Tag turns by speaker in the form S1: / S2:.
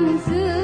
S1: answer